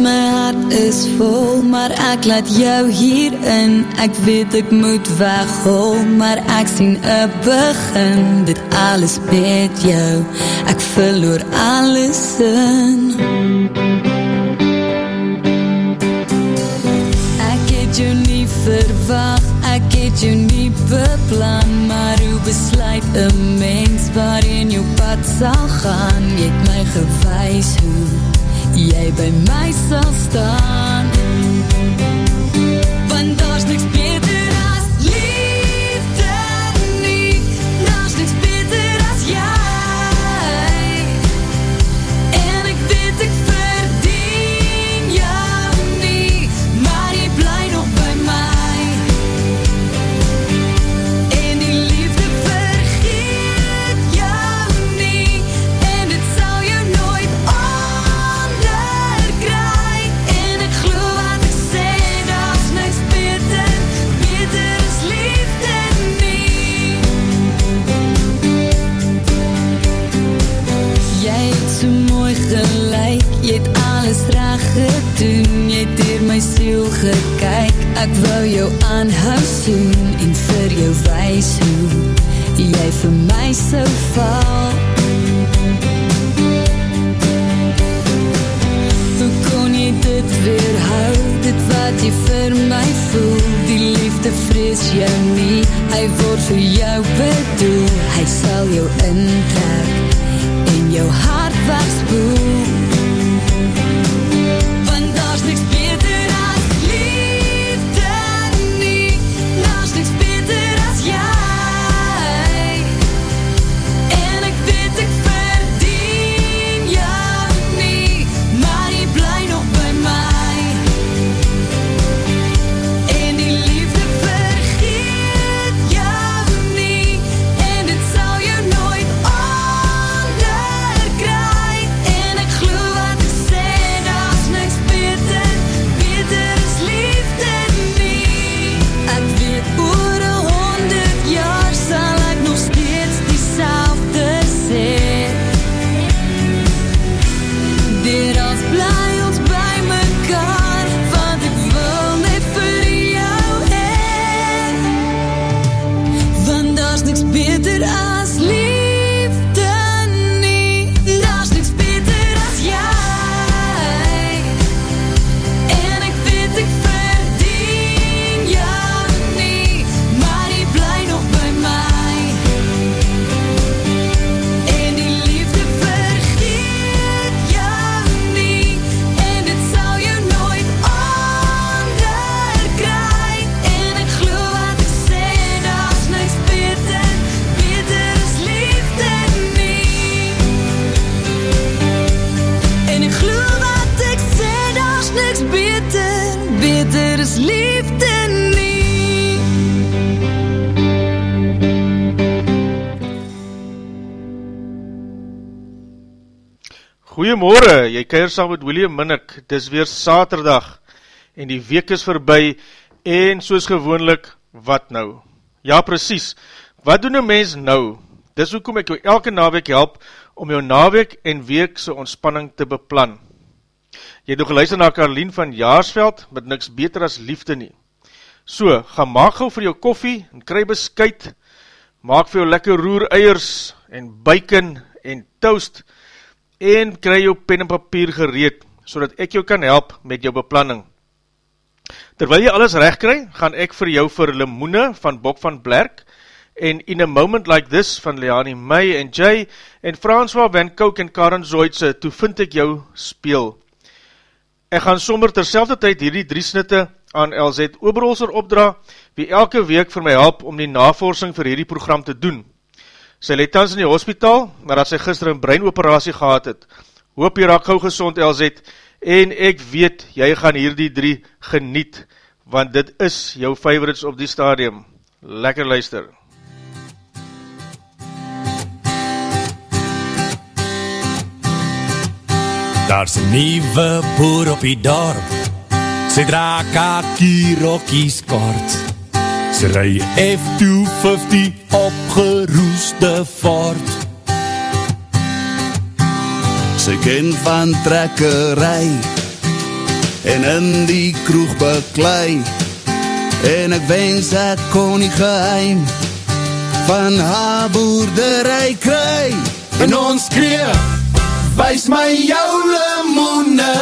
my hart is vol Maar ek laat jou hierin Ek weet ek moet weghol Maar ek sien een begin. Dit alles met jou. Ek verloor alles in. Ek het jou nie verwacht Ek het jou nie beplan. Maar hoe besluit een mens Waarin jou pad sal gaan? Jy het my gewys hoe jy by my sal staan ek wou jou aanhou soen En vir jou wees hoe, jy vir my so val. Hoe kon jy dit weerhou, dit wat jy vir my voel? Die liefde vrees jou nie, hy word vir jou bedoel. Hy sal jou intrek en jou hart wegspoel keir saam met William Minnick, dis weer saterdag, en die week is verby, en soos gewoonlik, wat nou? Ja, precies, wat doen een mens nou? Dis hoekom ek jou elke naweek help, om jou naweek en weekse ontspanning te beplan. Jy het nog geluister na Karleen van Jaarsveld, met niks beter as liefde nie. So, ga maak gauw vir jou koffie, en kry beskuit, maak vir jou lekker roer eiers, en bacon, en toast, en kry jou pen en papier gereed, so dat ek jou kan help met jou beplanning. Terwyl jy alles recht kry, gaan ek vir jou vir Limoene van Bok van Blerk, en In a Moment Like This van Leani May en Jay, en François Van Kouk en Karen Zoidse, toe vind ek jou speel. Ek gaan sommer terselfde tyd hierdie drie snitte aan LZ Oberholzer opdra, wie elke week vir my help om die navorsing vir hierdie program te doen. Sy leed tans in die hospitaal, nadat sy gister een breinoperatie gehad het. Hoop jy raak gauw gezond, LZ, en ek weet, jy gaan hierdie drie geniet, want dit is jou favorites op die stadium. Lekker luister. Daar's 'n nuwe boer op die dorp. Sy dra kakie rokkies kort. Sy ry F250 opgeroeste Ford. Sy ken van trekkery en in die kroeg beklei. En ek wens ek kon die geheim van haar boerderij kry. En ons kreeg wees my jou limoene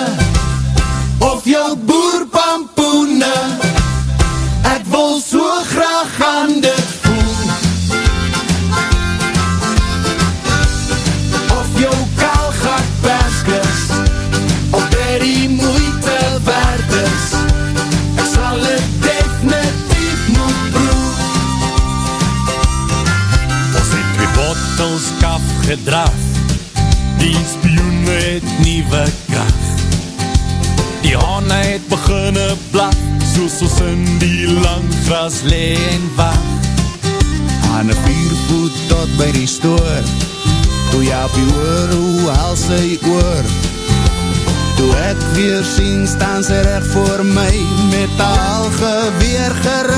of jou boerpampoene gras leen wacht Aan een viervoet tot by die stoor. Toe jy op die oor, hoe haal sy oor? Toe ek weer sien, staan sy recht voor my Met al geweer gerig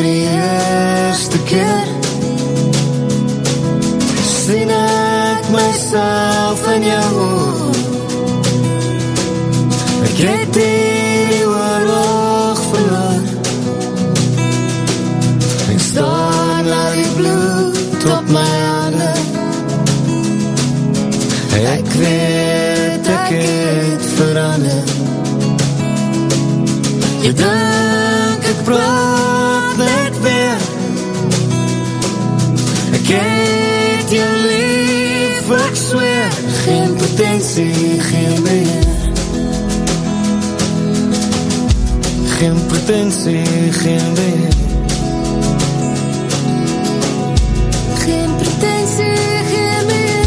Vir die eerste keer. Sien ek myself jou oor Ek het die oorlog verloor. Ek staan laat die bloed op my handen Ek weet ek het verander. Jy dink ek praat Ek het jou lief, ek zweer Geen potentie, geen beheer Geen potentie, geen beheer Geen pretensie, geen meer.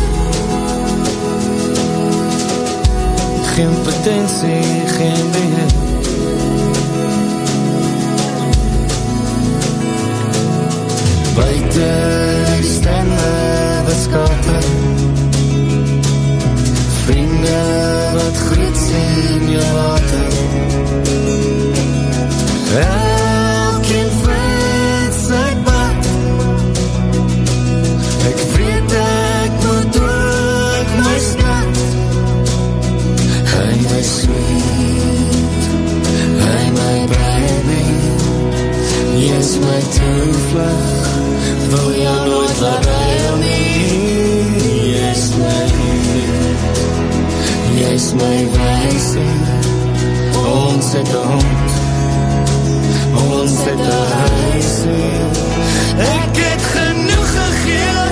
Geen potentie, geen beheer Buiten die stemme wat skater Vriende wat groet sien jou water. Elkeen vind sy pad Ek weet ek moet ook my skat Hy my sweet Hy my baby Yes my toevlug Wil jou nooit laat ruil nie Yes my Yes my wijse Ons het een hond Ons het een huise Ek het genoeg gegee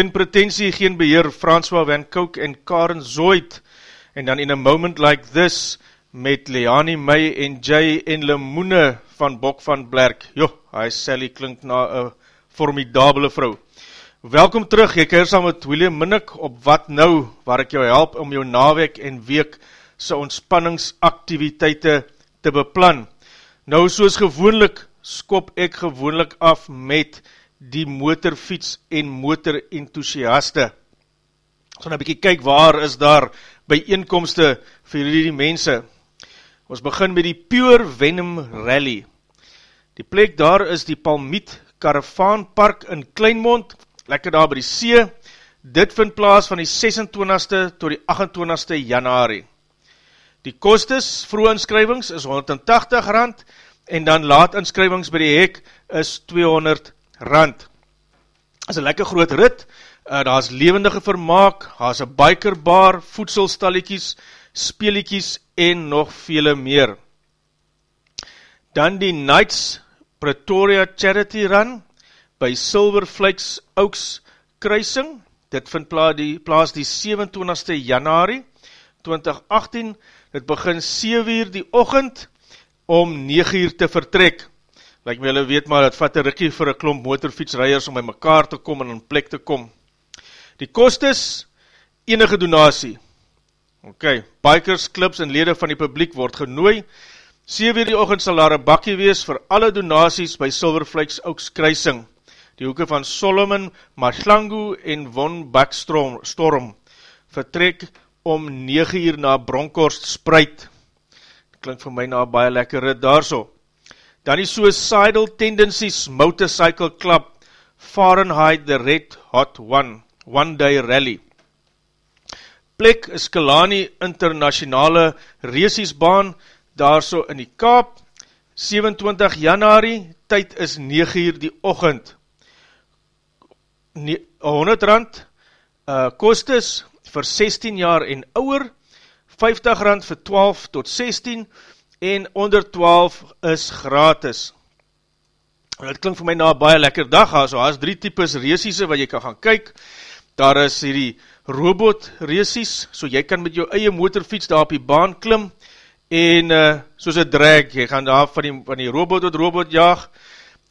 Geen pretensie, geen beheer, François Van Kouk en Karen Zoid, en dan in a moment like this, met Leani May en Jay en Lemoene van Bok van Blerk. Jo, hy Sally klink na een formidabele vrou. Welkom terug, ek keer saam met William Minnick op Wat Nou, waar ek jou help om jou naweek en week sy ontspanningsaktiviteite te beplan. Nou, soos gewoonlik, skop ek gewoonlik af met die motorfiets en motorenthousiaste. Ons gaan een bykie kyk waar is daar by eenkomste vir die mense. Ons begin met die Pure Venom Rally. Die plek daar is die Palmiet Karavaanpark in Kleinmond, lekker daar by die see. Dit vind plaas van die 26ste tot die 28ste januari. Die kostes, vroeg inskrywings is 180 rand en dan laat inskrywings by die hek is 200 rand. Is een lekker groot rit, uh, daar is levendige vermaak, daar is een bikerbar, voedselstalletjies, speeliekies en nog vele meer. Dan die Knights Pretoria Charity Run by Silver Flakes Oaks kruising, dit vind plaas die, plaas die 27ste januari 2018, dit begin 7 uur die ochend, om 9 uur te vertrek. Like my julle weet maar, het vat een rikkie vir een klomp motorfietsrijders om by mekaar te kom en in plek te kom. Die kost is enige donatie. Ok, bikers, clips en lede van die publiek word genooi. 7 uur die ochend sal daar een bakkie wees vir alle donaties by Silverflakes Oaks Kruising. Die hoeke van Solomon, Mashlangu en Von Backstorm vertrek om 9 uur na Bronkhorst Spruit. Klink vir my na baie lekker rit daar so. Dan die Suicidal Tendencies Motorcycle Club Fahrenheit the Red Hot One One Day Rally. Plek is Kalani Internationale Resiesbaan daar so in die Kaap. 27 januari, tyd is 9 uur die ochend. 100 rand uh, kost is vir 16 jaar en ouwer, 50 rand vir 12 tot 16 en onder 12 is gratis. En dit klink vir my na baie lekker dag, so daar is drie types reesiese wat jy kan gaan kyk, daar is hierdie robot reesies, so jy kan met jou eie motorfiets daar op die baan klim, en uh, soos een drag, jy gaan daar van die, van die robot tot robot jaag,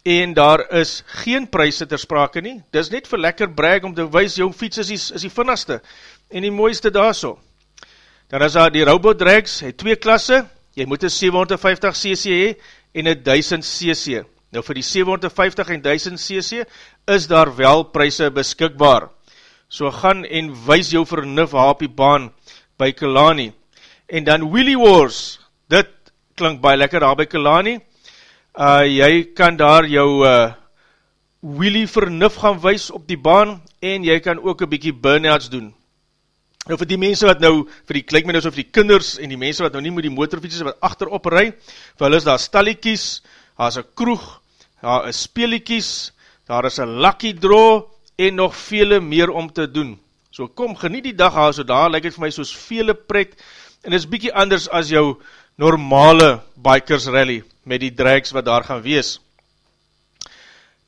en daar is geen prijse ter sprake nie, dit is net vir lekker brag om te wees, jou fiets is die, is die vinnigste, en die mooiste daar so. Dan is daar die robot drags, hy twee klasse, jy moet een 750cc hee, en een 1000cc. Nou vir die 750 en 1000cc, is daar wel prijse beskikbaar. So gaan en wees jou vernuf op die baan, by Kalani. En dan Wheelie Wars, dit klink baie lekker daar by Kalani, uh, jy kan daar jou uh, wheelie vernuf gaan wees op die baan, en jy kan ook een bykie burnouts doen. Nou vir die mense wat nou, vir die, klik my nou so vir die kinders, en die mense wat nou nie met die motorfietses wat achterop rij, vir hulle is daar stalliekies, daar is een kroeg, daar is speeliekies, daar is een lucky draw, en nog vele meer om te doen. So kom, geniet die dag haar, so daar lyk het vir my soos vele pret, en is bykie anders as jou normale bikers rally, met die drags wat daar gaan wees.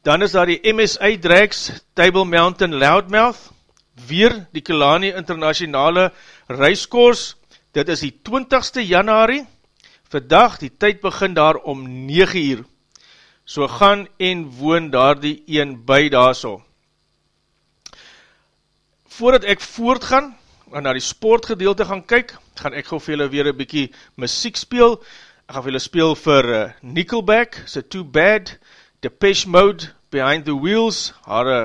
Dan is daar die MSI drags, Table Mountain Loudmouth, weer die Kelani Internationale Reiskoors, dit is die 20ste januari, vandag, die tyd begin daar om 9 uur, so gaan en woon daar die een by daar so. Voordat ek voortgaan, en na die sportgedeelte gaan kyk, gaan ek gauw vir julle weer een bykie muziek speel, Ek gaan vir julle speel vir uh, Nickelback, so Too Bad, Depeche Mode, Behind the Wheels, haar uh,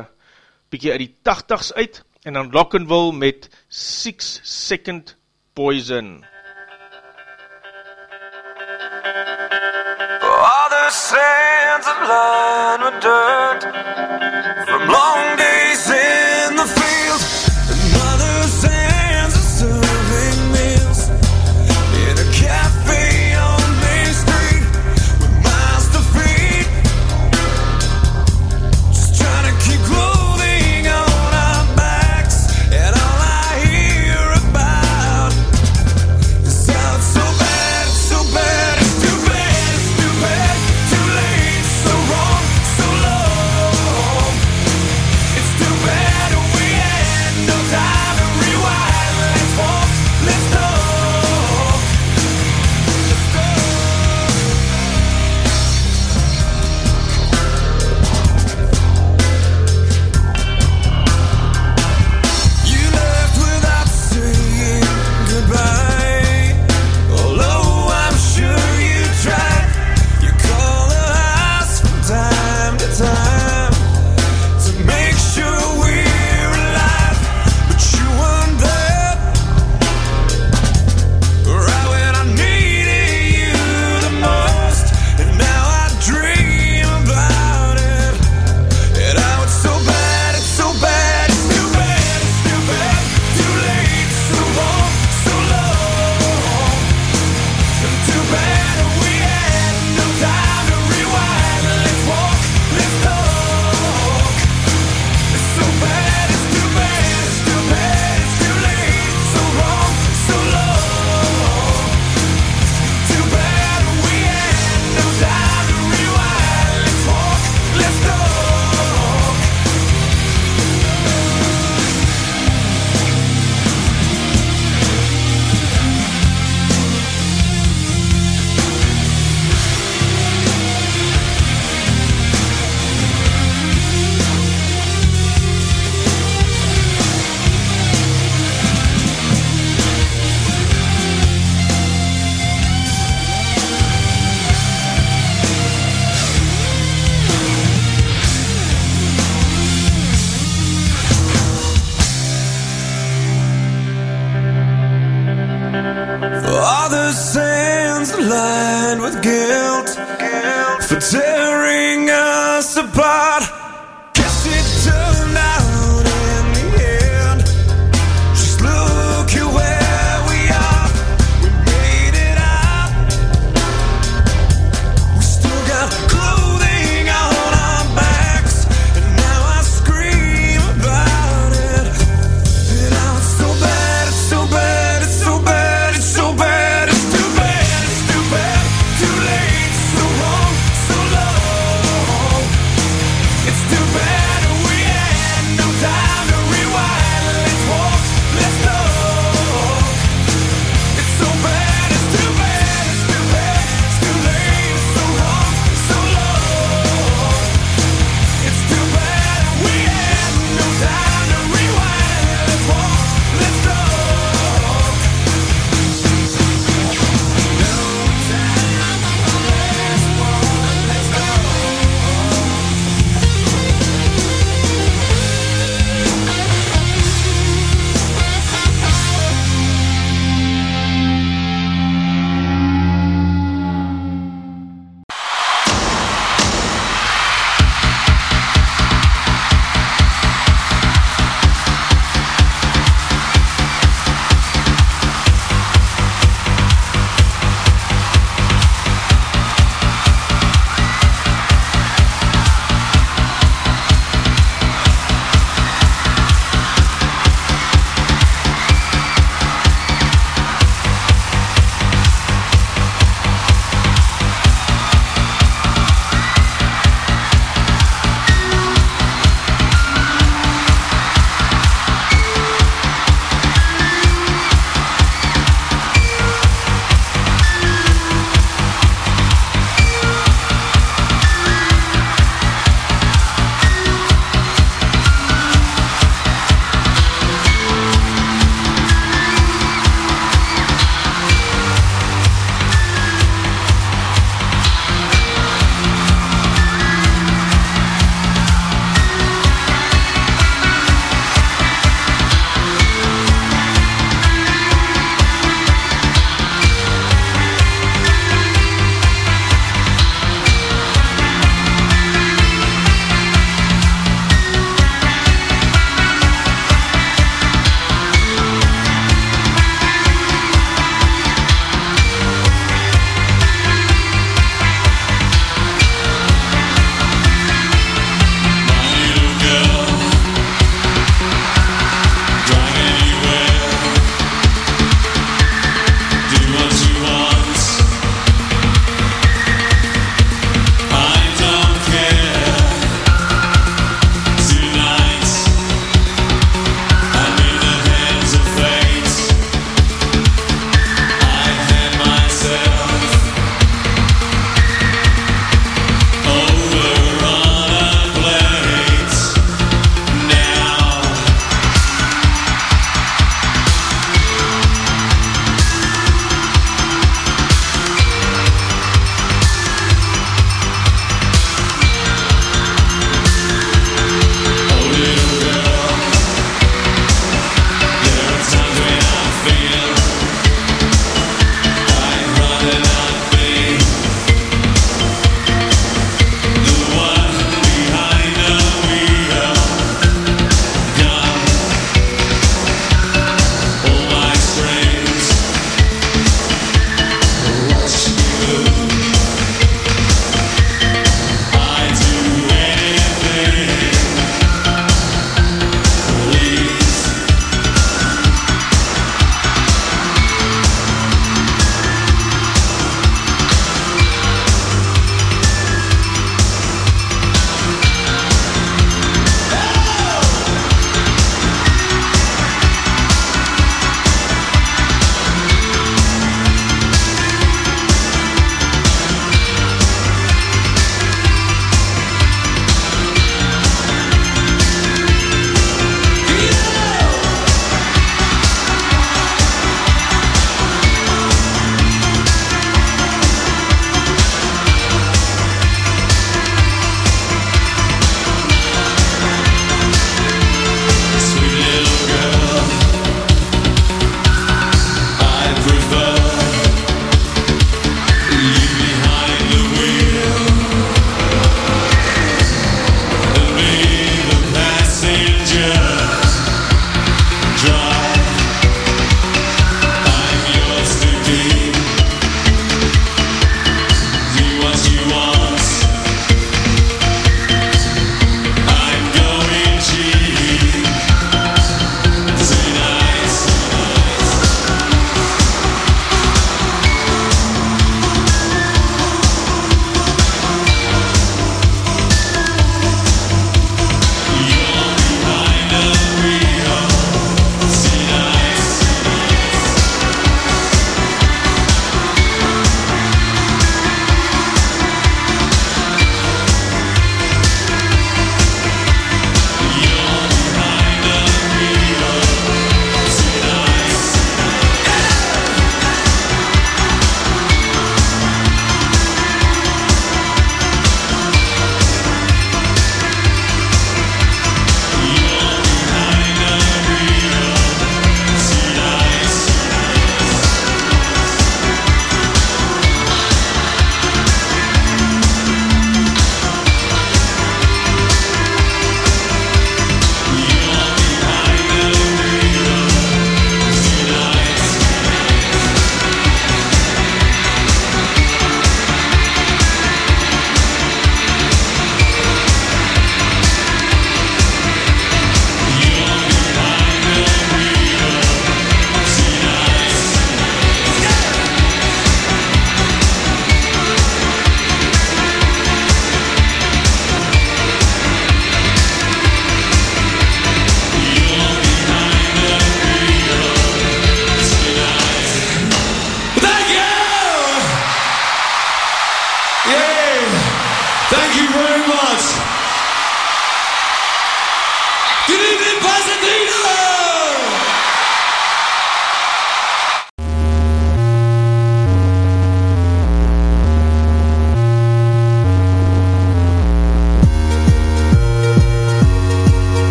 bykie uit die 80s uit, en dan Lockenville met 6 Second Poison. All the sands of dirt From long days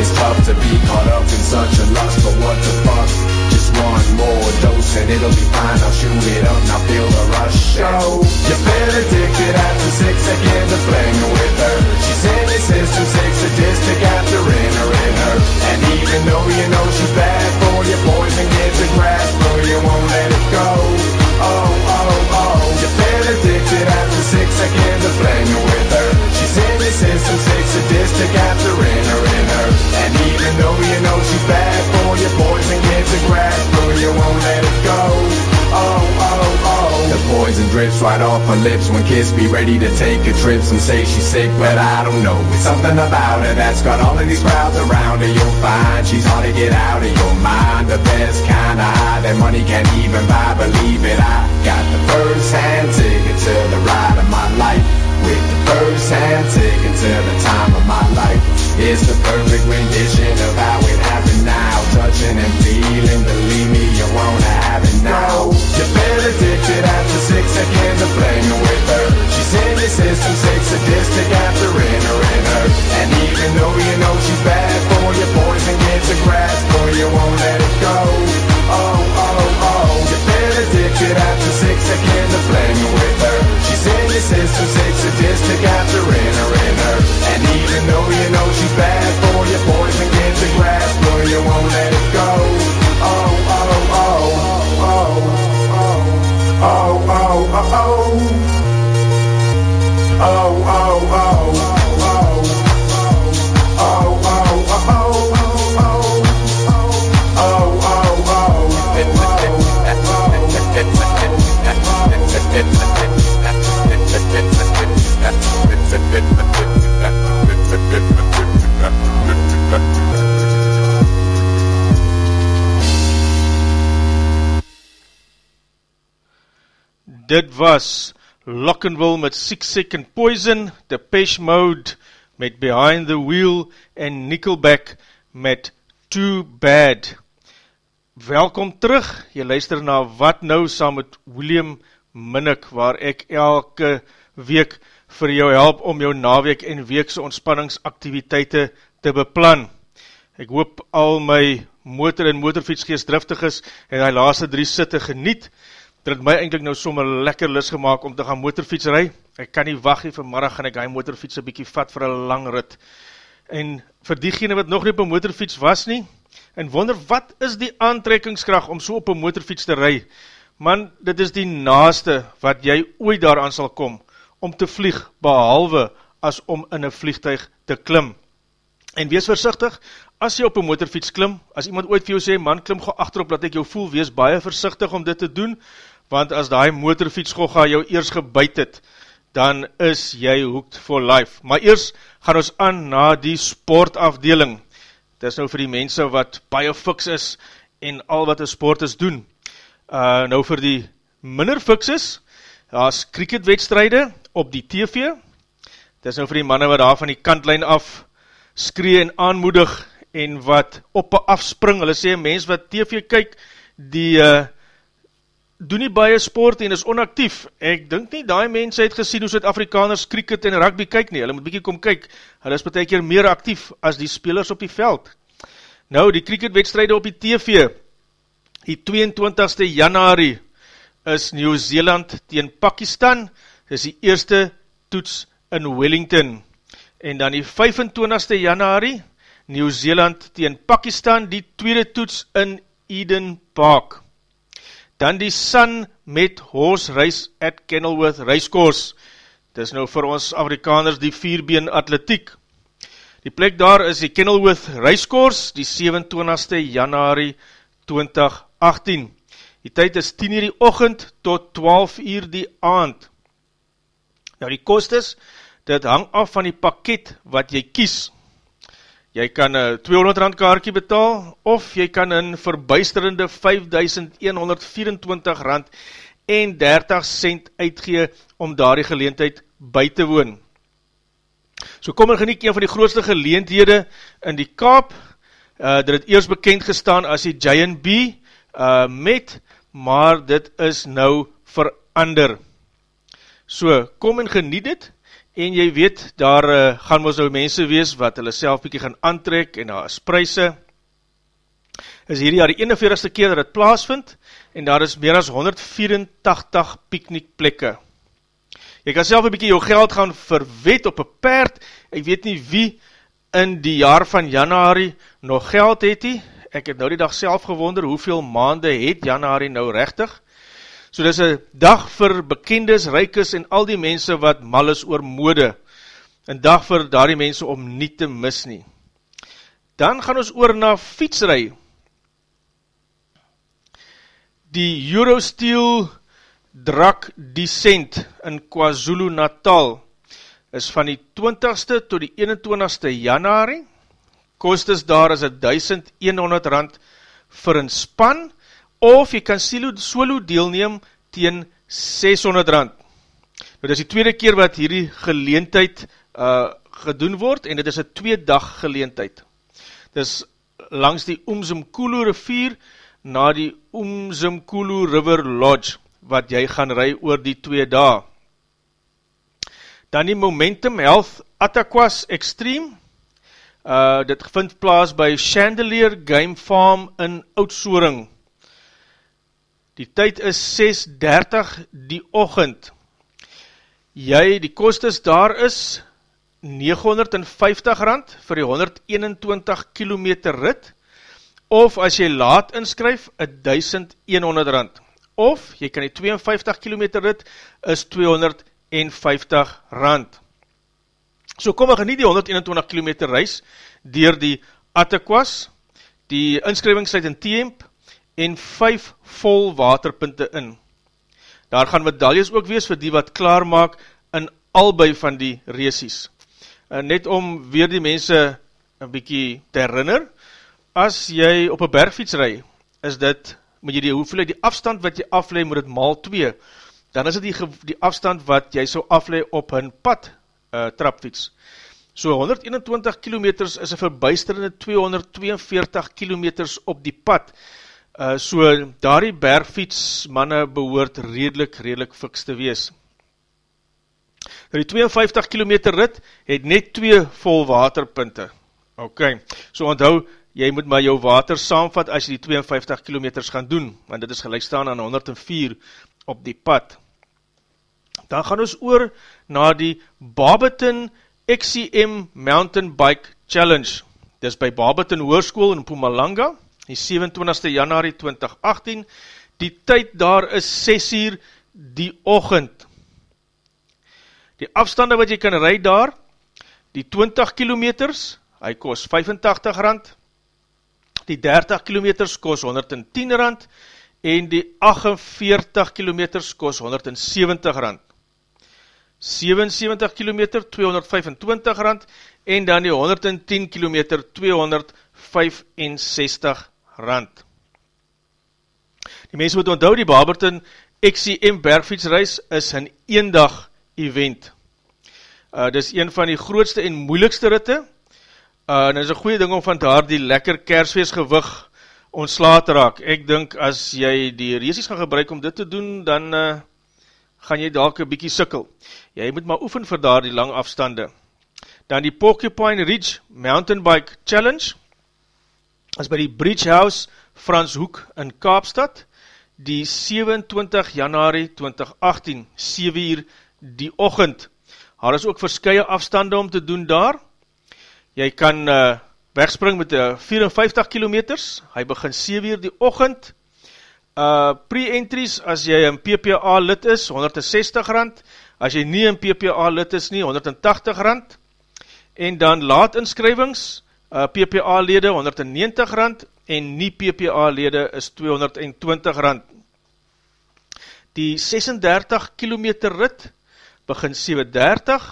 It's tough to be caught up in such a lust, but what the fuck? Just one more dose and it'll be fine, I'll shoot it up, now feel the rush. Oh, you feel addicted after six seconds of playing with her. She's in your system, six sadistic after in her, in her. And even though you know she's bad for you, poison gets a grasp, but you won't let it go. Oh, oh, oh, feel addicted after six seconds of playing with her. She's in your system, six sadistic after in her, in her. And even though you know she's bad for you, poison gets a grasp, but you won't let it go. Oh, oh, oh. The poison drips right off her lips when kids be ready to take a trip. Some say she's sick, but I don't know. It's something about her that's got all of these crowds around her. You'll find she's hard to get out of your mind. The best kind of high that money can't even buy. Believe it, I got the first hand ticket to the ride of my life. With the first hand ticket to the time of my life. It's the perfect rendition of how it now. Touching and feeling, believe me, you wanna have it now. You feel addicted after six seconds of playing with her. She's in your system, six sadistic after in her, in her. And even though you know she's bad for you, poison gets a grasp, or you won't let it go. Oh, oh, addicted after six seconds of playing with her. She's in your system, six sadistic after in her, in her. And even though you know she's bad for you, poison gets a grasp, or you won't let it go. Oh, oh, oh, oh, oh, oh, oh, oh, oh. Oh, oh, oh, oh, Dit was Lockenwil met Six Second Poison, Depeche Mode met Behind the Wheel en Nickelback met Too Bad. Welkom terug, jy luister na Wat Nou saam met William Minnick, waar ek elke week vir jou help om jou naweek en weekse ontspanningsaktiviteite te beplan. Ek hoop al my motor en motorfietsgeest driftig is en die laaste drie sitte geniet, dit het my eindelijk nou sommer lekker lis gemaakt om te gaan motorfiets rij. Ek kan nie wacht nie, vanmiddag gaan ek die motorfiets een bykie vat vir een lang rit. En vir diegene wat nog nie op een motorfiets was nie, en wonder wat is die aantrekkingskracht om so op een motorfiets te rij, man, dit is die naaste wat jy ooit daaraan sal kom, om te vlieg, behalwe as om in een vliegtuig te klim. En wees versichtig, as jy op een motorfiets klim, as iemand ooit vir jou sê, man, klim gauw achterop, dat ek jou voel, wees baie versichtig om dit te doen, want as die motorfiets gauw jou eers gebuit het, dan is jy hooked for life. Maar eers gaan ons aan na die sportafdeling. Dit is nou vir die mense wat baie fiks is, en al wat een sport is doen. Uh, nou vir die minder fiks is, daar is cricketwedstrijde op die TV, dit is nou vir die manne wat daar van die kantlijn af skree en aanmoedig en wat op en afspring, hulle sê, mens wat TV kyk, die uh, doen nie baie sport en is onactief. Ek dink nie, die mense het gesien hoe Zuid-Afrikaners cricket en rugby kyk nie, hulle moet bykie kom kyk, hulle is betek keer meer actief as die spelers op die veld. Nou, die cricketwedstrijde op die TV, die 22ste januari is Nieuw-Zeeland teen Pakistan, dit is die eerste toets in Wellington, en dan die 25ste januari, Nieuw-Zeeland teen Pakistan, die tweede toets in Eden Park. Dan die Sun met Horse Race at Kenilworth Racecourse. Dit is nou vir ons Afrikaners die vierbeen atletiek. Die plek daar is die Kenilworth Reiskoers, die 27ste januari 2018. Die tyd is 10 uur die ochend tot 12 uur die aand. Nou die kost is, dit hang af van die pakket wat jy kies. Jy kan een 200 rand kaartje betaal, of jy kan een verbuisterende 5124 rand en 30 cent uitgee om daar die geleentheid by te woon. So kom en geniek een van die grootste geleendhede in die Kaap, uh, dit het eerst bekend gestaan as die Bee uh, met, maar dit is nou verander. So, kom en geniet dit, en jy weet, daar uh, gaan ons nou mense wees, wat hulle self bykie gaan aantrek, en daar is prijse, is hierdie jaar die 41ste keer dat het plaas vind, en daar is meer as 184 piknikplekke. Jy kan self een bykie jou geld gaan verwet op een paard, ek weet nie wie in die jaar van januari nog geld het die, ek het nou die dag self gewonder, hoeveel maande het januari nou rechtig, so dit is een dag vir bekendes, reikes en al die mense wat mal is oor mode, een dag vir daar die mense om nie te mis nie. Dan gaan ons oor na fietsrij, die Eurosteel Drak Descent in KwaZulu Natal is van die 20ste tot die 21ste januari, kost is daar as 1100 rand vir een span, of jy kan solo, deelneem teen 600 rand. Nou, dit is die tweede keer wat hierdie geleentheid uh, gedoen word, en dit is een twee dag geleentheid. Dit is langs die Oomsumkulu rivier, na die Oomzimkulu River Lodge, wat jy gaan ry oor die twee dae. Dan die Momentum Health Attaqua Extreme, uh, dit vind plaas by Chandelier Game Farm in Oudsoring. Die tyd is 6.30 die ochend. Jy, die kostes daar is 950 rand vir die 121 kilometer rit, of as jy laat inskryf, 1100 rand. Of, jy kan die 52 km rit, is 250 rand. So kom ek nie die 121 km reis, dier die Attequas, die inskrywingssluit in Tiemp, en 5 vol waterpunte in. Daar gaan medailles ook wees vir die wat klaar maak in albei van die reesies. En net om weer die mense een bykie te herinner, as jy op een bergfiets rij, is dit, moet jy die hoeveelheid, die afstand wat jy afleid, moet het maal 2, dan is dit die, die afstand wat jy so afleid op een pad uh, trapfiets. So 121 km is een verbuisterende 242 km op die pad. Uh, so daar die bergfiets manne behoort redelijk, redelijk fiks te wees. Die 52 km rit het net 2 vol waterpunte. Ok, so onthou, jy moet maar jou water saamvat as jy die 52 km gaan doen, want dit is gelijk staan aan 104 op die pad. Dan gaan ons oor na die Barberton XCM Mountain Bike Challenge. Dit is by Barberton Hoorskoel in Pumalanga, die 27ste januari 2018. Die tyd daar is 6 uur die ochend. Die afstande wat jy kan rijd daar, die 20 kilometers, hy kost 85 rand, die 30 km kos 110 rand en die 48 km kos 170 rand. 77 km 225 rand en dan die 110 km 265 rand. Die mense moet onthou die Barberton XCM bergfietsreis is een eendag event. Uh, dit is een van die grootste en moeilikste ritte, Uh, en dit is een goeie ding om van daar die lekker kersfeestgewig ontsla te raak. Ek dink as jy die reesies gaan gebruik om dit te doen, dan uh, gaan jy dalk een bykie sikkel. Jy moet maar oefen vir daar die lang afstande. Dan die Porcupine Ridge Mountain Bike Challenge is by die Bridge House Franshoek in Kaapstad die 27 januari 2018, 7 uur die ochend. Daar is ook verskye afstande om te doen daar, Jy kan uh, wegspring met uh, 54 km, hy begin 7 uur die ochend, uh, pre-entries as jy in PPA lid is, 160 rand, as jy nie in PPA lid is nie, 180 rand, En dan laat inskrywings, uh, PPA lede 190 rand. En nie PPA lede is 220 rand. Die 36 kilometer rit begin 730,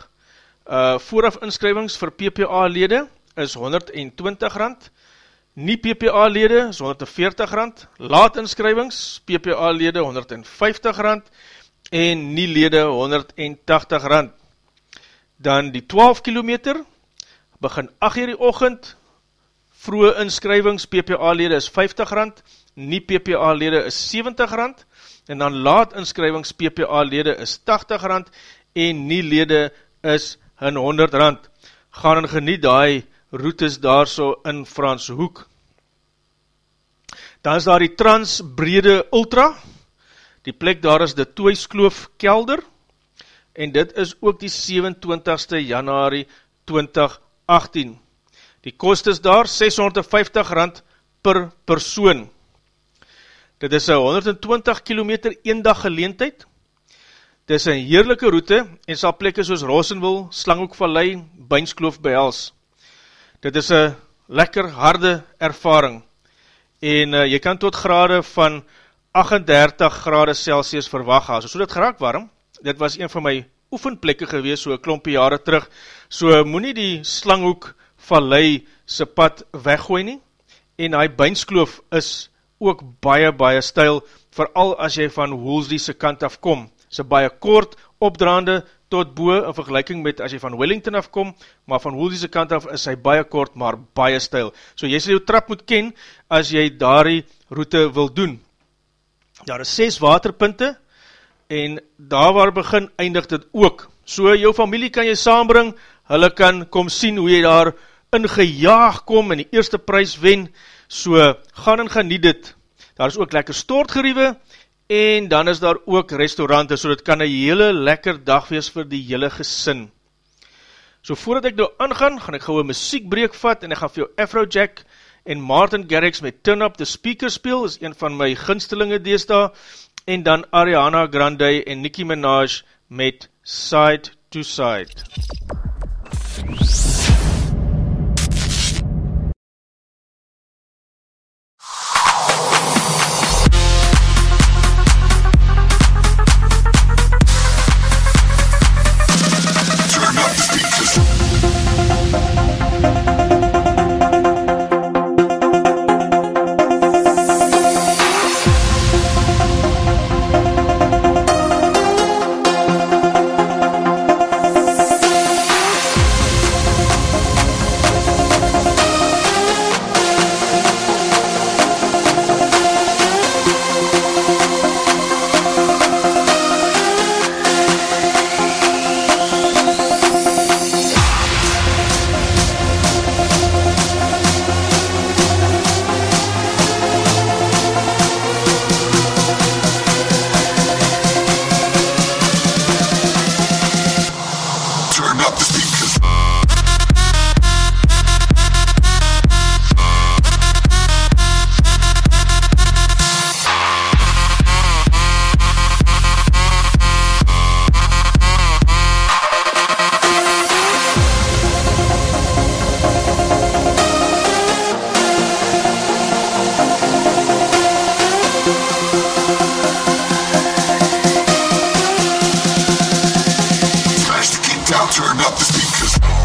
uh, vooraf inskrywings vir PPA lede is 120 rand, nie PPA lede is 140 rand, laat inskrywings, PPA lede 150 rand, en nie lede 180 rand. Dan die 12 kilometer, begin 8 uur die ochend, vroege inskrywings, PPA lede is 50 rand, nie PPA lede is 70 rand, en dan laat inskrywings, PPA lede is 80 rand, en nie lede is 100 rand. Gaan en geniet die routes daar so in Frans Hoek. Dan is daar die Trans Brede Ultra, die plek daar is de Toeiskloof Kelder, en dit is ook die 27ste januari 2018. Die kost is daar 650 rand per persoon. Dit is een 120 kilometer eendag geleentheid. Dit is een heerlijke route en sal plekke soos Rosenwil, Slanghoekvallei, Beinskloof behels. Dit is een lekker harde ervaring en uh, jy kan tot grade van 38 grade Celsius verwag haal. So, dit geraak warm, dit was een van my oefenplekke gewees, so klompie jare terug, so moet nie die slanghoek vallei sy pad weggooi nie, en hy beinskloof is ook baie, baie stijl, vooral as jy van Woolsey sy kant afkom, sy baie kort, opdraande, tot boe in vergelijking met as jy van Wellington afkom, maar van Woolsey's kant af is hy baie kort, maar baie stijl. So jy sal jou trap moet ken, as jy daardie route wil doen. Daar is 6 waterpunte, en daar waar begin, eindig dit ook. So jou familie kan jy saambring, hulle kan kom sien hoe jy daar ingejaag kom, en die eerste prijs wen, so gaan en geniet dit. Daar is ook lekker stortgeriewe, en dan is daar ook restaurante, so dit kan een hele lekker dag wees vir die hele gesin. So voordat ek nou aangaan, gaan ek gauw een muziekbreek vat, en ek gaan vir jou Afrojack en Martin Garrix met Turn Up The Speaker speel, is een van my ginstelinge deesda, en dan Ariana Grande en Nicki Minaj met Side to Side. Turn down, turn up the speakers.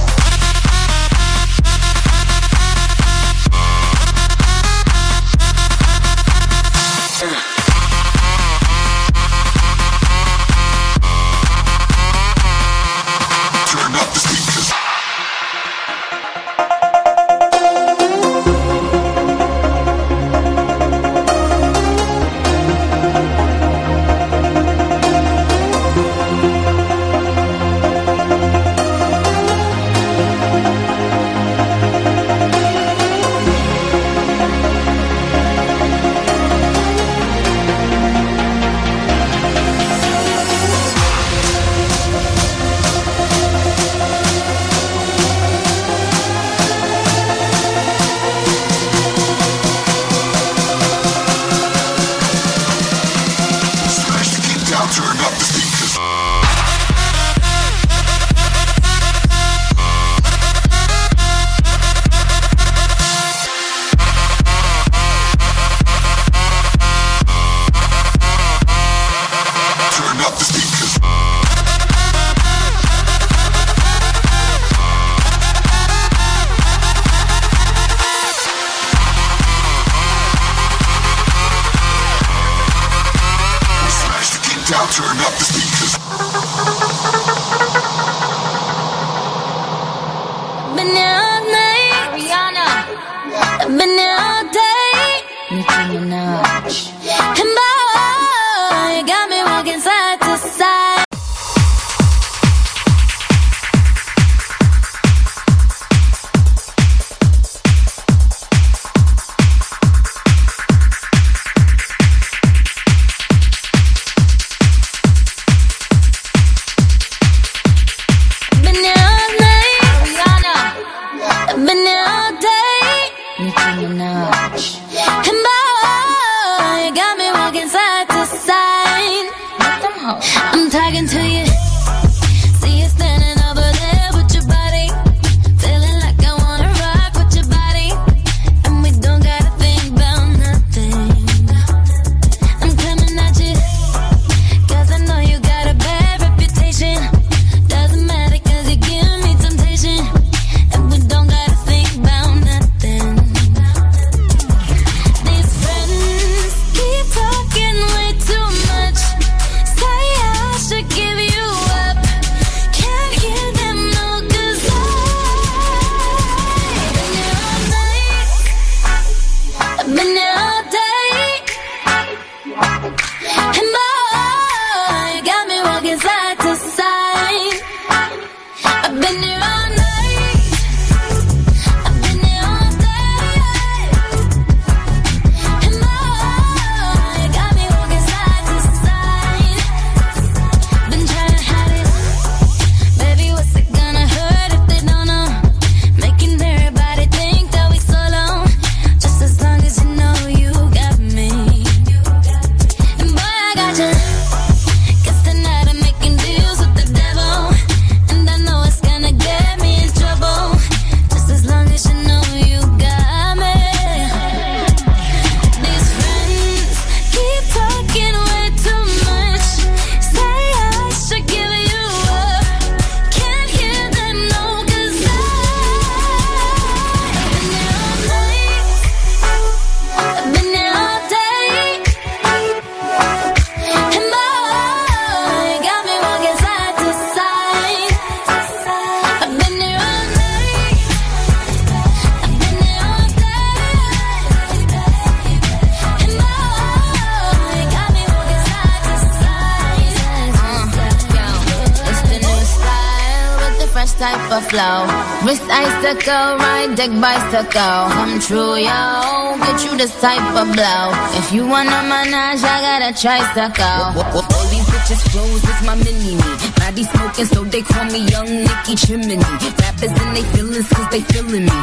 Wrist icicle, ride deck bicycle. Come true, yo. Get you this type of blow. If you wanna manage, I got a tricycle. All these bitches flows is my mini me. Body smoking, so they call me Young Nicky Chimney. Rappers and they feelings, cause they feeling me.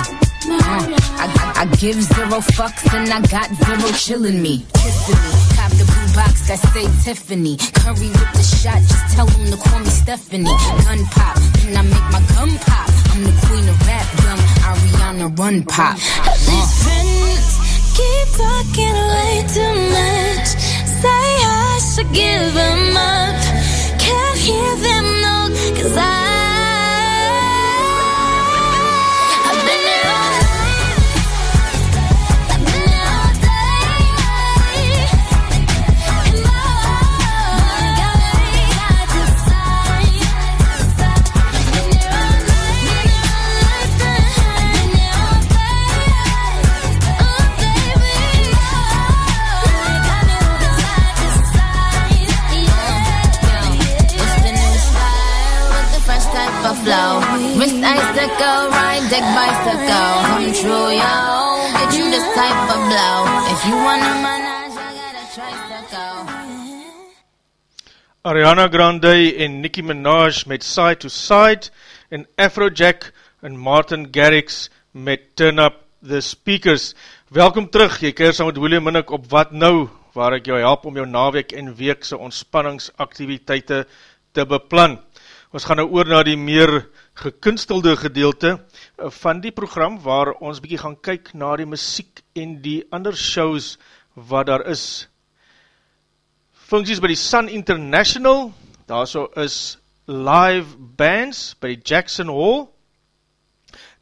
Uh, I, I, I give zero fucks and I got zero chillin' me. Kissing me. Cop the blue box that say Tiffany. Curry with the shot, just tell them to call me Stephanie. Gun pop, then I make my gun pop. I'm the queen of rap, young Ariana Run Pop. These friends keep talking way too much. Say I should give them up. Can't hear them no, cause I. flow. Wrist icicle, ride deck bicycle. Come true, yo. Get you this type of blow. If you wanna manage, I got a tricycle. Ariana Grande en Nicki Minaj met Side to Side en Afrojack en Martin Garrix met Turn Up the Speakers. Welkom terug, jy keer saam met William Minnick op Wat Nou, waar ek jou help om jou naweek en weekse ontspanningsaktiviteite te beplan. Ons gaan nou oor na die meer gekunstelde gedeelte eh, van die program waar ons bykie gaan kyk na die muziek en die ander shows wat daar is. Funksies by die Sun International, daar so is live bands by die Jackson Hall,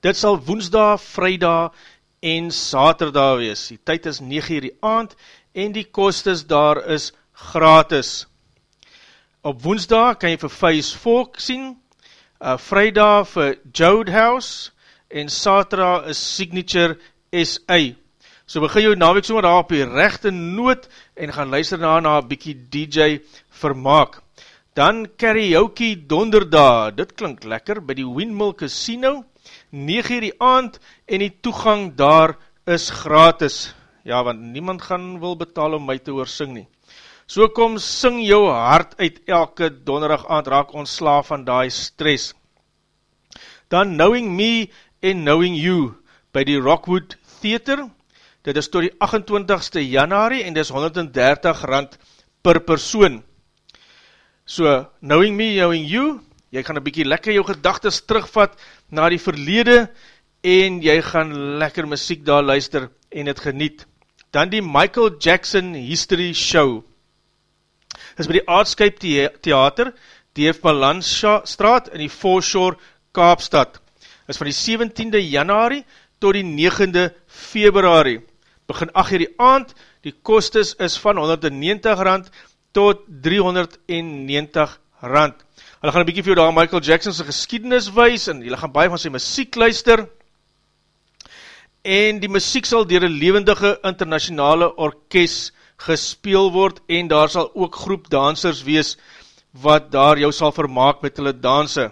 dit sal woensdag, vrijdag en saterdag wees, die tyd is 9 uur die aand, en die kostes daar is gratis. Op woensdag kan jy vir Face Folk sien, uh, vrijdag vir Jode House, en saterdag is Signature SA. So begin jou naweek sommer daar op die rechte noot en gaan luister na na bykie DJ vermaak. Dan karaoke donderdag, dit klink lekker, by die Windmill Casino, 9 uur die aand en die toegang daar is gratis. Ja, want niemand gaan wil betaal om my te oorsing nie. So kom sing jou hart uit elke donderdag aand, raak ons slaaf van die stress. Dan Knowing Me en Knowing You by die Rockwood Theater, dit is tot die 28ste januari en dit is 130 rand per persoon. So, Knowing Me, Knowing You, jy gaan een bykie lekker jou gedagtes terugvat na die verlede en jy gaan lekker muziek daar luister en het geniet. Dan die Michael Jackson History Show. Is by die Artscape Theater, die heeft Balansstraat in die Foreshore Kaapstad. Is van die 17de januari tot die 9de februari. Begin 8 uur die aand, die kostes is van 190 rand tot 390 rand. Hulle gaan een bykie vir jou daar Michael Jackson's geschiedenis wees en hulle gaan baie van sy muziek luister en die muziek sal dier een levendige internationale orkest gespeel word en daar sal ook groep dansers wees wat daar jou sal vermaak met hulle danse.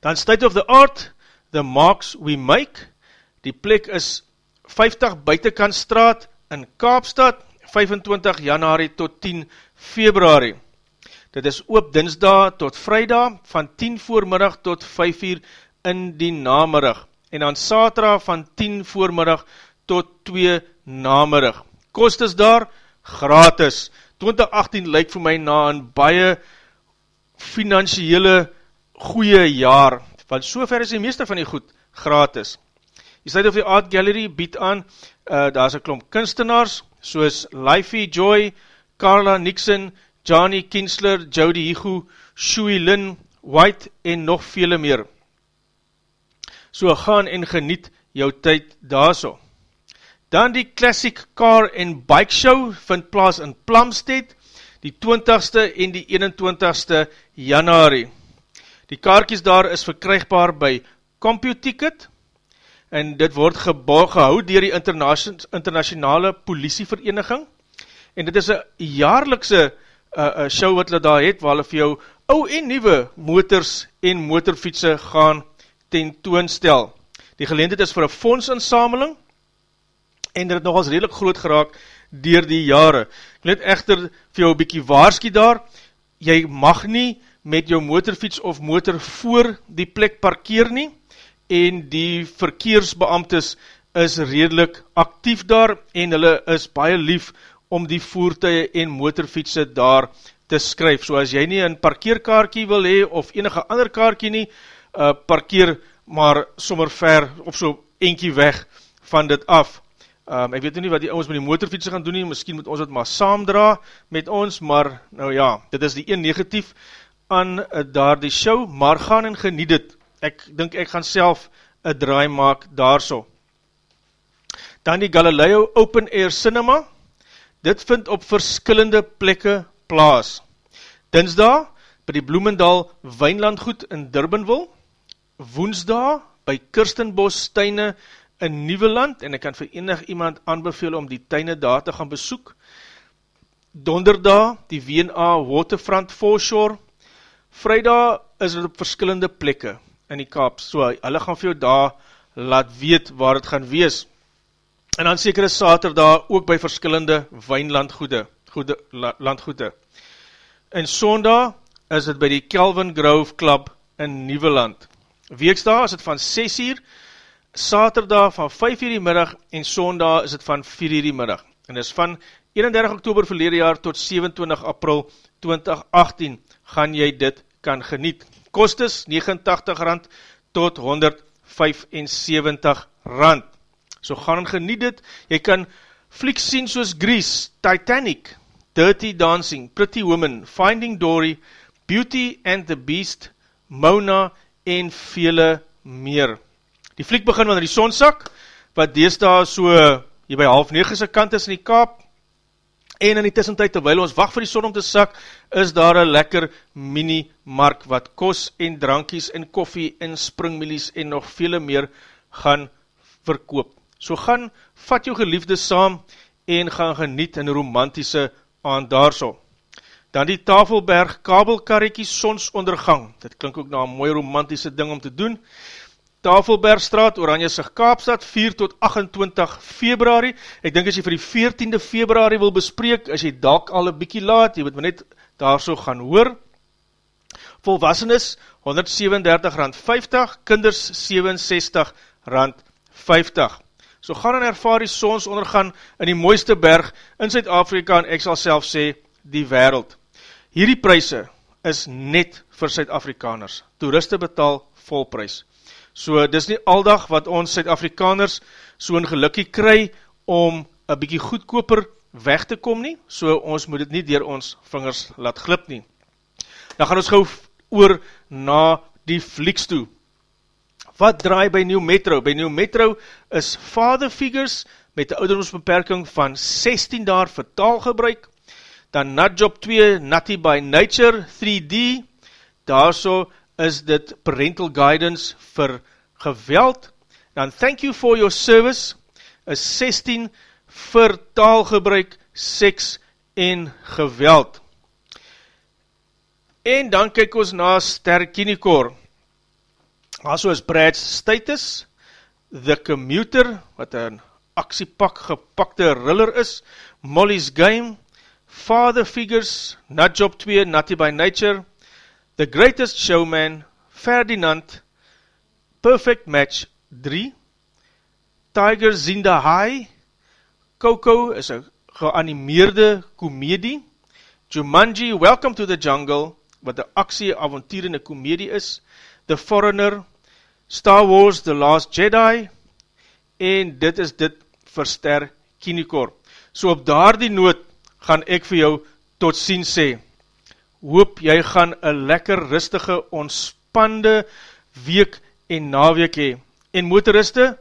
Dan State of the Art, The Marks We Make, die plek is 50 buitenkantstraat in Kaapstad, 25 januari tot 10 februari. Dit is oop dinsdag tot vrijdag van 10 voormiddag tot 5 uur in die namiddag en dan satra van 10 voormiddag tot 2 namiddag. Kost is daar gratis. 2018 lyk vir my na een baie financiële goeie jaar, want so ver is die meeste van die goed gratis. Die Side of the Art Gallery bied aan, uh, daar is een klomp kunstenaars, soos Lifey Joy, Carla Nixon, Johnny Kinsler, Jody Higu, Shui Lin, White en nog vele meer. So gaan en geniet jou tyd daar so. Dan die Classic Car and Bike Show vind plaas in Plumstead, die 20ste en die 21ste januari. Die kaartjes daar is verkrygbaar by CompuTicket en dit word gehou dier die internationale politievereniging en dit is een jaarlikse uh, show wat hulle daar het, waar hulle vir jou ou en nieuwe motors en motorfietse gaan tentoonstel. Die geleendheid is vir een fondsinsameling en dit het nogals redelijk groot geraak dier die jare. Ek let echter vir jou bykie waarski daar, jy mag nie met jou motorfiets of motor voor die plek parkeer nie en die verkeersbeamtes is redelijk actief daar en hulle is baie lief om die voertuie en motorfietse daar te skryf. So as jy nie een parkeerkaarkie wil hee of enige ander kaarkie nie, uh, parkeer maar sommer ver of so enkie weg van dit af. Um, ek weet nie wat die ons met die motorfietse gaan doen nie, miskien moet ons het maar saamdra met ons, maar nou ja, dit is die een negatief aan uh, daar die show, maar gaan en geniet het. Ek dink ek gaan self een draai maak daar so. Dan die Galileo Open Air Cinema, Dit vind op verskillende plekke plaas. Dinsdag by die Bloemendal Wijnlandgoed in Durbanville, woensdag by Kirstenbos Tuine in Nieuweland, en ek kan vir enig iemand aanbeveel om die tuine daar te gaan besoek. Donderdag die WNA Waterfront Foreshore, Vrijdag is het op verskillende plekke in die Kaap, so hulle gaan vir jou daar laat weet waar het gaan wees. En dan seker is saterdag ook by verskillende wijnlandgoede, goede, landgoede. En sondag is het by die Kelvin Grove Club in Nieuweland. Weeksdag is het van 6 uur, saterdag van 5 uur die middag en sondag is het van 4 uur die middag. En is van 31 oktober verlede jaar tot 27 april 2018 gaan jy dit kan geniet. Kost is 89 rand tot 175 rand. So gaan en geniet dit, jy kan flieks sien soos Grease, Titanic, Dirty Dancing, Pretty Woman, Finding Dory, Beauty and the Beast, Mona en vele meer. Die fliek begin wanneer die son sak, wat deesdaal so hier by half negese kant is in die kaap, en in die tussentijd, terwijl ons wacht vir die son om te sak, is daar een lekker mini-mark, wat kos en drankies en koffie en springmilies en nog vele meer gaan verkoop. So gaan, vat jou geliefde saam en gaan geniet in romantiese aand daarso. Dan die Tafelberg kabelkarretjie sonsondergang. Dit klink ook na een mooi romantiese ding om te doen. Tafelbergstraat, Oranjesig Kaapstad, 4 tot 28 februari. Ek dink as jy vir die 14de februari wil bespreek, as jy dalk al een bykie laat, jy moet my net daar so gaan hoor. Volwassenes, 137 rand 50, kinders 67 rand 50. So gaan en ervaar die sonsondergang in die mooiste berg in Zuid-Afrika en ek sal self sê, die wereld. Hierdie pryse is net vir Suid-Afrikaners. Toeriste betaal volprys. So, dis nie aldag wat ons Suid-Afrikaners so een gelukkie kry om een bykie goedkoper weg te kom nie, so ons moet het nie dier ons vingers laat glip nie. Dan gaan ons gauw oor na die flieks toe. Wat draai by New Metro? By New Metro is father figures met die ouderdomsbeperking van 16 daar vir taalgebruik, dan Nutjob 2, Nutty by Nature 3D, daar so is dit parental guidance vir geweld, dan Thank You For Your Service. Is 16 vir taalgebruik, seks en geweld. En dan kyk ons na Sterkinikor, also is Brad's Status, The Commuter, wat een aksiepak gepakte riller is, Molly's Game, Father Figures, Nutjob 2, Nutty by Nature, The Greatest Showman, Ferdinand, Perfect Match 3, Tiger Zinda High, Coco is een geanimeerde komedie, Jumanji, Welcome to the Jungle, wat een aksie, avontuur en een komedie is, The Foreigner, Star Wars, The Last Jedi, en dit is dit vir Ster Kinikor. So op daar die noot, gaan ek vir jou tot sien sê, hoop jy gaan een lekker rustige, ontspande week en naweek hee. En motoriste,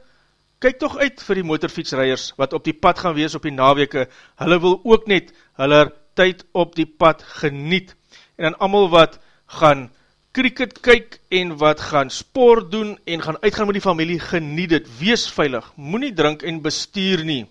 kyk toch uit vir die motorfietsrijders, wat op die pad gaan wees op die naweke, hulle wil ook net hulle tyd op die pad geniet, en dan amal wat gaan cricket kyk, en wat gaan sport doen, en gaan uitgaan met die familie, geniet het, wees veilig, moet nie drink en bestuur nie,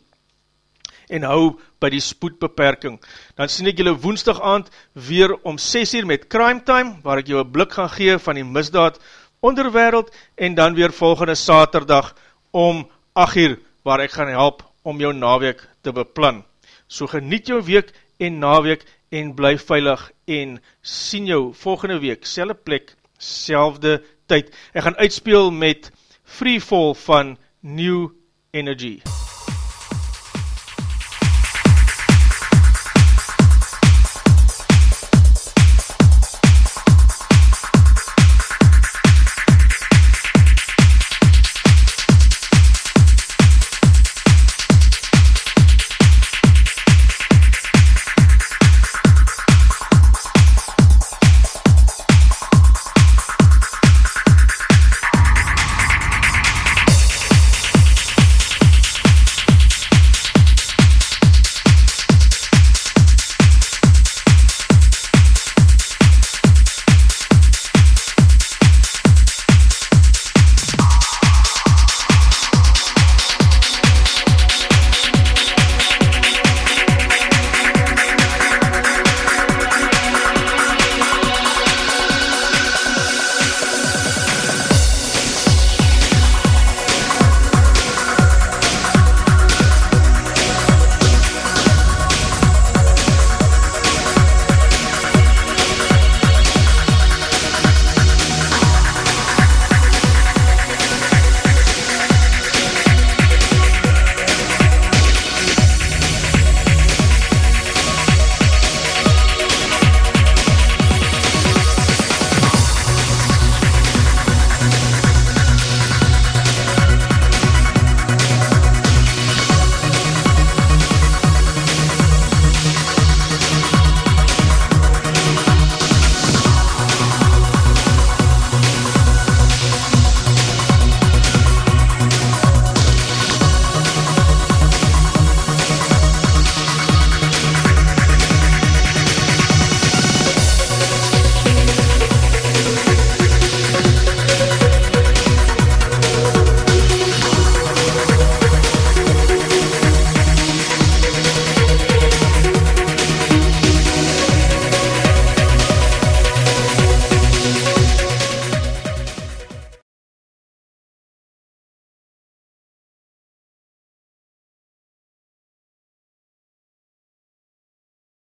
en hou by die spoedbeperking. Dan sien ek julle woensdag aand weer om 6 uur met Crime Time, waar ek jou een blik gaan gee van die misdaad onderwereld, en dan weer volgende saterdag om 8 uur, waar ek gaan help om jou naweek te beplan. So geniet jou week en naweek en bly veilig en sien jou volgende week, selwe plek, selfde tyd. Ek gaan uitspeel met Free Fall van New Energy.